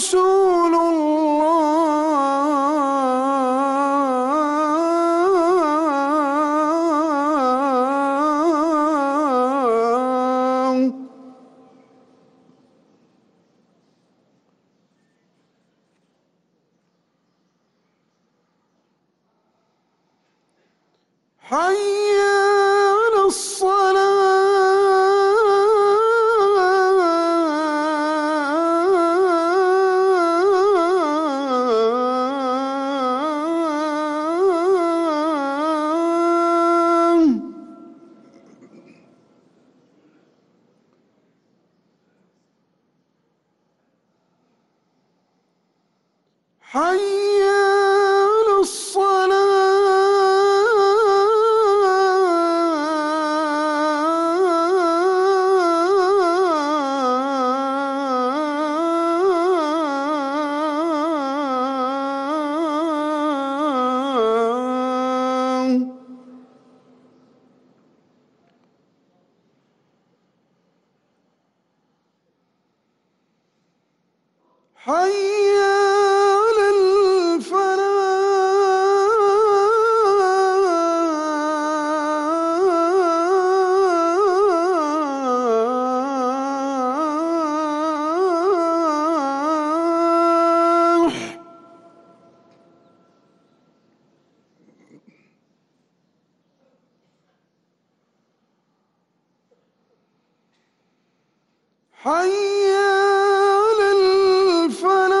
رسول الله. حي حي على الصلاة. حي حي على الفلاح.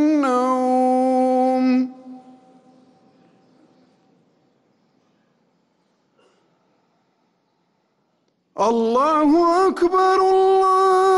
الله أكبر الله